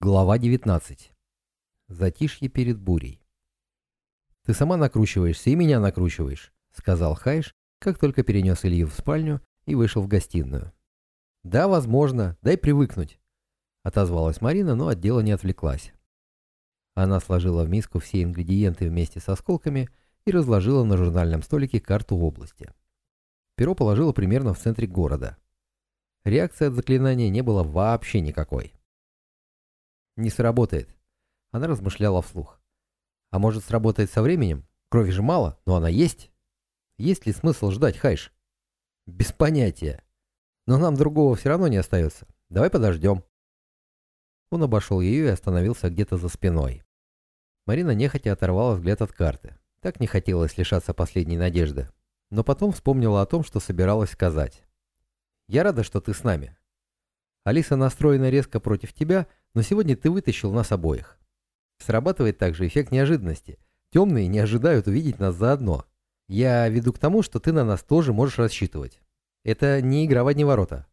Глава 19. Затишье перед бурей. «Ты сама накручиваешься и меня накручиваешь», — сказал Хайш, как только перенес Илью в спальню и вышел в гостиную. «Да, возможно, дай привыкнуть», — отозвалась Марина, но от дела не отвлеклась. Она сложила в миску все ингредиенты вместе с осколками и разложила на журнальном столике карту области. Перо положила примерно в центре города. Реакции от заклинания не было вообще никакой. Не сработает. Она размышляла вслух. А может сработает со временем? Крови же мало, но она есть. Есть ли смысл ждать, Хайш? Без понятия. Но нам другого все равно не остается. Давай подождем. Он обошел ее и остановился где-то за спиной. Марина нехотя оторвала взгляд от карты. Так не хотелось лишаться последней надежды. Но потом вспомнила о том, что собиралась сказать. «Я рада, что ты с нами. Алиса настроена резко против тебя, но сегодня ты вытащил нас обоих. Срабатывает также эффект неожиданности. Темные не ожидают увидеть нас заодно. Я веду к тому, что ты на нас тоже можешь рассчитывать. Это не игра в одни ворота.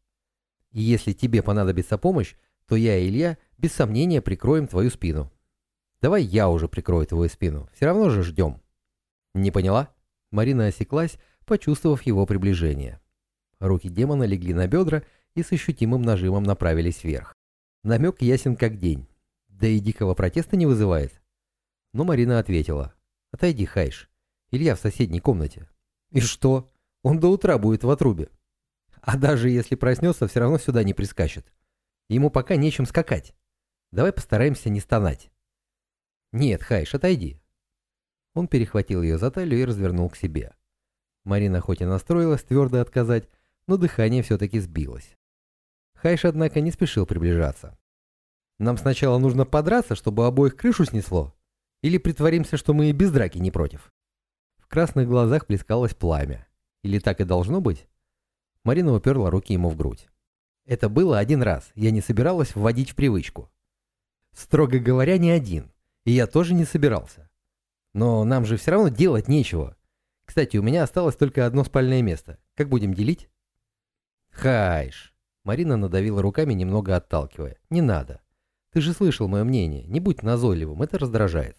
И если тебе понадобится помощь, то я и Илья без сомнения прикроем твою спину. Давай я уже прикрою твою спину. Все равно же ждем. Не поняла? Марина осеклась, почувствовав его приближение. Руки демона легли на бедра, и с ощутимым нажимом направились вверх. Намек ясен как день. Да и дикого протеста не вызывает. Но Марина ответила. «Отойди, Хайш. Илья в соседней комнате». «И что? Он до утра будет в отрубе. А даже если проснется, все равно сюда не прискачет. Ему пока нечем скакать. Давай постараемся не стонать». «Нет, Хайш, отойди». Он перехватил ее за талию и развернул к себе. Марина хоть и настроилась твердо отказать, но дыхание все-таки сбилось. Хайш, однако, не спешил приближаться. «Нам сначала нужно подраться, чтобы обоих крышу снесло? Или притворимся, что мы и без драки не против?» В красных глазах плескалось пламя. Или так и должно быть? Марина уперла руки ему в грудь. Это было один раз, я не собиралась вводить в привычку. Строго говоря, не один. И я тоже не собирался. Но нам же все равно делать нечего. Кстати, у меня осталось только одно спальное место. Как будем делить? Хайш. Марина надавила руками, немного отталкивая. «Не надо. Ты же слышал мое мнение. Не будь назойливым, это раздражает».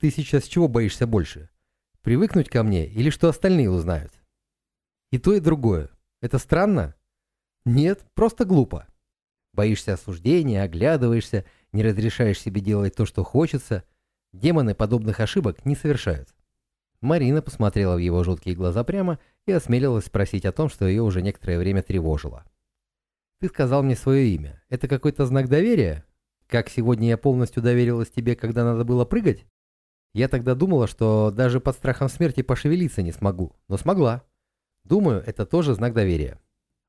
«Ты сейчас чего боишься больше? Привыкнуть ко мне или что остальные узнают?» «И то, и другое. Это странно?» «Нет, просто глупо. Боишься осуждения, оглядываешься, не разрешаешь себе делать то, что хочется. Демоны подобных ошибок не совершают». Марина посмотрела в его жуткие глаза прямо и осмелилась спросить о том, что ее уже некоторое время тревожило. Ты сказал мне свое имя. Это какой-то знак доверия? Как сегодня я полностью доверилась тебе, когда надо было прыгать? Я тогда думала, что даже под страхом смерти пошевелиться не смогу, но смогла. Думаю, это тоже знак доверия.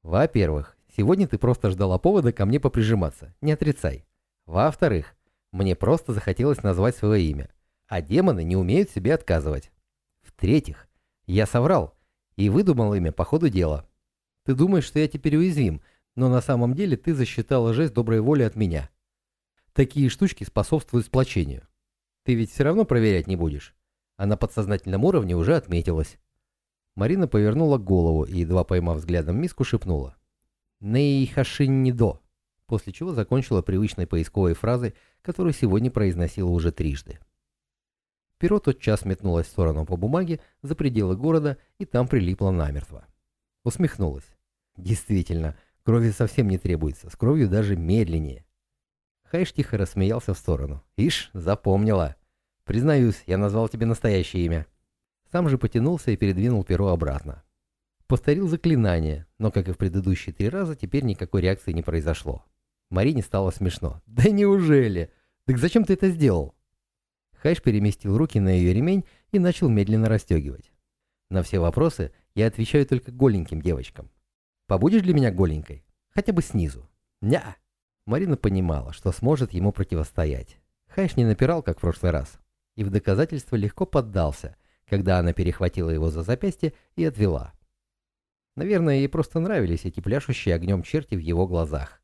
Во-первых, сегодня ты просто ждала повода ко мне поприжиматься, не отрицай. Во-вторых, мне просто захотелось назвать свое имя, а демоны не умеют себе отказывать. В-третьих, я соврал и выдумал имя по ходу дела. Ты думаешь, что я теперь уязвим, но на самом деле ты засчитала жест доброй воли от меня. Такие штучки способствуют сплочению. Ты ведь все равно проверять не будешь. А на подсознательном уровне уже отметилась. Марина повернула голову и, едва поймав взглядом миску, шепнула. «Нейхашиннидо», после чего закончила привычной поисковой фразой, которую сегодня произносила уже трижды. Перо тотчас метнулось в сторону по бумаге за пределы города и там прилипло намертво. Усмехнулась. Действительно, Крови совсем не требуется, с кровью даже медленнее. Хайш тихо рассмеялся в сторону. «Ишь, запомнила. Признаюсь, я назвал тебе настоящее имя». Сам же потянулся и передвинул перо обратно. Повторил заклинание, но, как и в предыдущие три раза, теперь никакой реакции не произошло. Марине стало смешно. «Да неужели? Так зачем ты это сделал?» Хайш переместил руки на ее ремень и начал медленно расстегивать. На все вопросы я отвечаю только голеньким девочкам. Побудешь для меня голенькой? Хотя бы снизу. Ня. Марина понимала, что сможет ему противостоять. Хайш не напирал, как в прошлый раз. И в доказательство легко поддался, когда она перехватила его за запястье и отвела. Наверное, ей просто нравились эти пляшущие огнем черти в его глазах.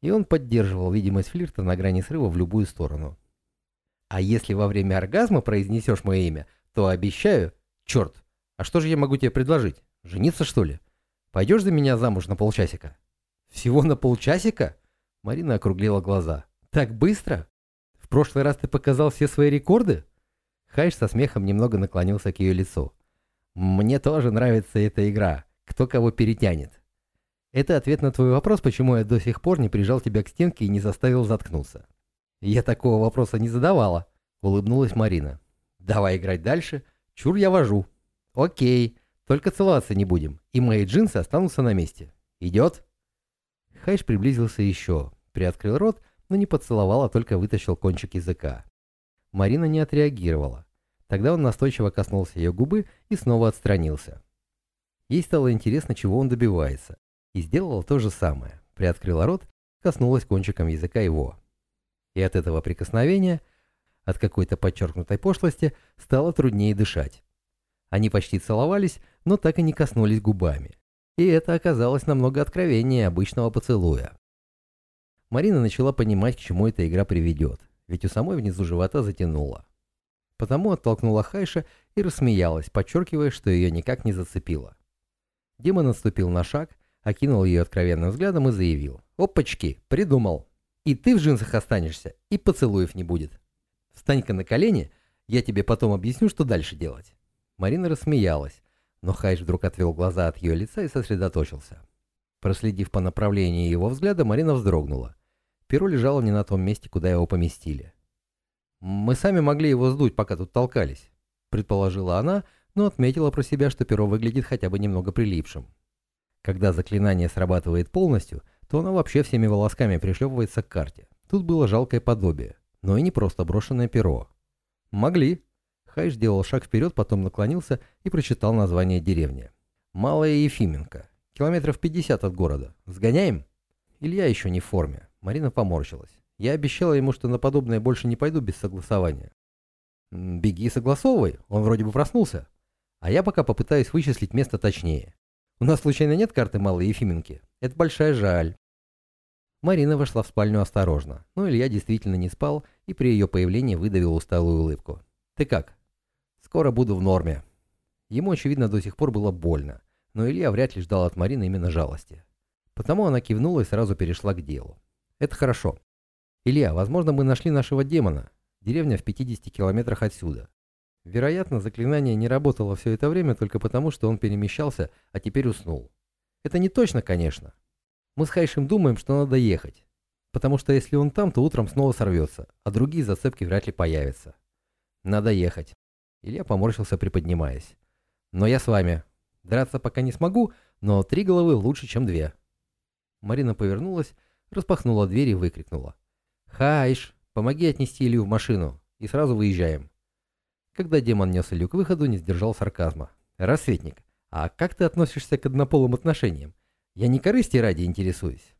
И он поддерживал видимость флирта на грани срыва в любую сторону. «А если во время оргазма произнесешь мое имя, то обещаю... Черт, а что же я могу тебе предложить? Жениться, что ли?» Пойдешь за меня замуж на полчасика?» «Всего на полчасика?» Марина округлила глаза. Так быстро? В прошлый раз ты показал все свои рекорды? Хайш со смехом немного наклонился к ее лицу. Мне тоже нравится эта игра. Кто кого перетянет. Это ответ на твой вопрос, почему я до сих пор не прижал тебя к стенке и не заставил заткнуться. Я такого вопроса не задавала, улыбнулась Марина. Давай играть дальше. Чур я вожу. Окей, только целоваться не будем, и мои джинсы останутся на месте. Идет? Хайш приблизился еще, приоткрыл рот, но не поцеловал, а только вытащил кончик языка. Марина не отреагировала. Тогда он настойчиво коснулся ее губы и снова отстранился. Ей стало интересно, чего он добивается, и сделала то же самое. Приоткрыла рот, коснулась кончиком языка его. И от этого прикосновения, от какой-то подчеркнутой пошлости, стало труднее дышать. Они почти целовались, но так и не коснулись губами. И это оказалось намного откровеннее обычного поцелуя. Марина начала понимать, к чему эта игра приведет, ведь у самой внизу живота затянуло. Потому оттолкнула Хайша и рассмеялась, подчеркивая, что ее никак не зацепило. Демон отступил на шаг, окинул ее откровенным взглядом и заявил. «Опачки, придумал. И ты в джинсах останешься, и поцелуев не будет. Встань-ка на колени, я тебе потом объясню, что дальше делать». Марина рассмеялась, но Хайш вдруг отвел глаза от ее лица и сосредоточился. Проследив по направлению его взгляда, Марина вздрогнула. Перо лежало не на том месте, куда его поместили. «Мы сами могли его сдуть, пока тут толкались», — предположила она, но отметила про себя, что перо выглядит хотя бы немного прилипшим. Когда заклинание срабатывает полностью, то оно вообще всеми волосками пришлепывается к карте. Тут было жалкое подобие, но и не просто брошенное перо. «Могли», Хайш сделал шаг вперед, потом наклонился и прочитал название деревни. «Малая Ефименко. Километров 50 от города. Сгоняем?» Илья еще не в форме. Марина поморщилась. Я обещала ему, что на подобное больше не пойду без согласования. «Беги и согласовывай, он вроде бы проснулся. А я пока попытаюсь вычислить место точнее. У нас случайно нет карты Малой Ефименки? Это большая жаль». Марина вошла в спальню осторожно, но Илья действительно не спал и при ее появлении выдавил усталую улыбку. «Ты как?» Скоро буду в норме. Ему, очевидно, до сих пор было больно, но Илья вряд ли ждал от Марины именно жалости. Потому она кивнула и сразу перешла к делу. Это хорошо. Илья, возможно, мы нашли нашего демона. Деревня в 50 километрах отсюда. Вероятно, заклинание не работало все это время только потому, что он перемещался, а теперь уснул. Это не точно, конечно. Мы с Хайшем думаем, что надо ехать. Потому что если он там, то утром снова сорвется, а другие зацепки вряд ли появятся. Надо ехать. Илья поморщился, приподнимаясь. «Но я с вами. Драться пока не смогу, но три головы лучше, чем две». Марина повернулась, распахнула дверь и выкрикнула. «Хайш, помоги отнести Илью в машину, и сразу выезжаем». Когда демон нес Илью к выходу, не сдержал сарказма. «Рассветник, а как ты относишься к однополым отношениям? Я не корысти ради интересуюсь».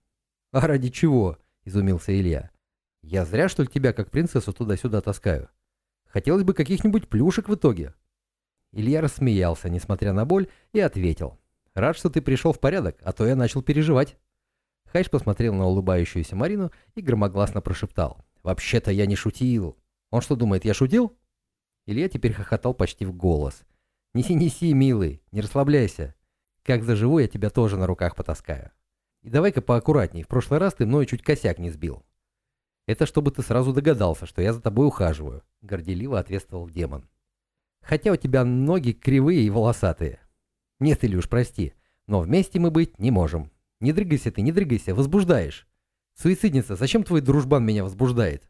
«А ради чего?» — изумился Илья. «Я зря, что ли, тебя как принцессу туда-сюда таскаю? Хотелось бы каких-нибудь плюшек в итоге. Илья рассмеялся, несмотря на боль, и ответил. «Рад, что ты пришел в порядок, а то я начал переживать». Хайш посмотрел на улыбающуюся Марину и громогласно прошептал. «Вообще-то я не шутил. Он что думает, я шутил?» Илья теперь хохотал почти в голос. «Неси, неси, милый, не расслабляйся. Как заживу, я тебя тоже на руках потаскаю. И давай-ка поаккуратней, в прошлый раз ты мною чуть косяк не сбил». «Это чтобы ты сразу догадался, что я за тобой ухаживаю горделиво ответствовал демон. Хотя у тебя ноги кривые и волосатые. Нет, Илюш, прости, но вместе мы быть не можем. Не дрыгайся ты, не дрыгайся, возбуждаешь. Суицидница, зачем твой дружбан меня возбуждает?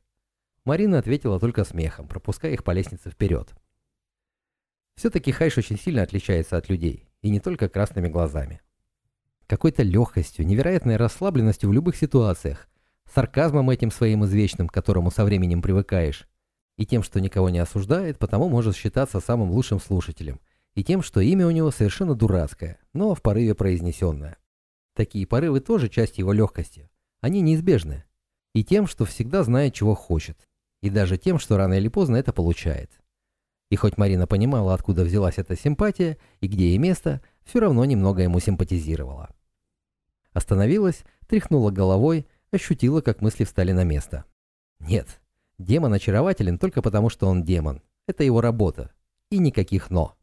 Марина ответила только смехом, пропуская их по лестнице вперед. Все-таки Хайш очень сильно отличается от людей, и не только красными глазами. Какой-то легкостью, невероятной расслабленностью в любых ситуациях, сарказмом этим своим извечным, к которому со временем привыкаешь, и тем, что никого не осуждает, потому может считаться самым лучшим слушателем, и тем, что имя у него совершенно дурацкое, но в порыве произнесенное. Такие порывы тоже часть его легкости, они неизбежны, и тем, что всегда знает, чего хочет, и даже тем, что рано или поздно это получает. И хоть Марина понимала, откуда взялась эта симпатия и где ей место, все равно немного ему симпатизировала. Остановилась, тряхнула головой, ощутила, как мысли встали на место. Нет, Демон очарователен только потому, что он демон. Это его работа. И никаких «но».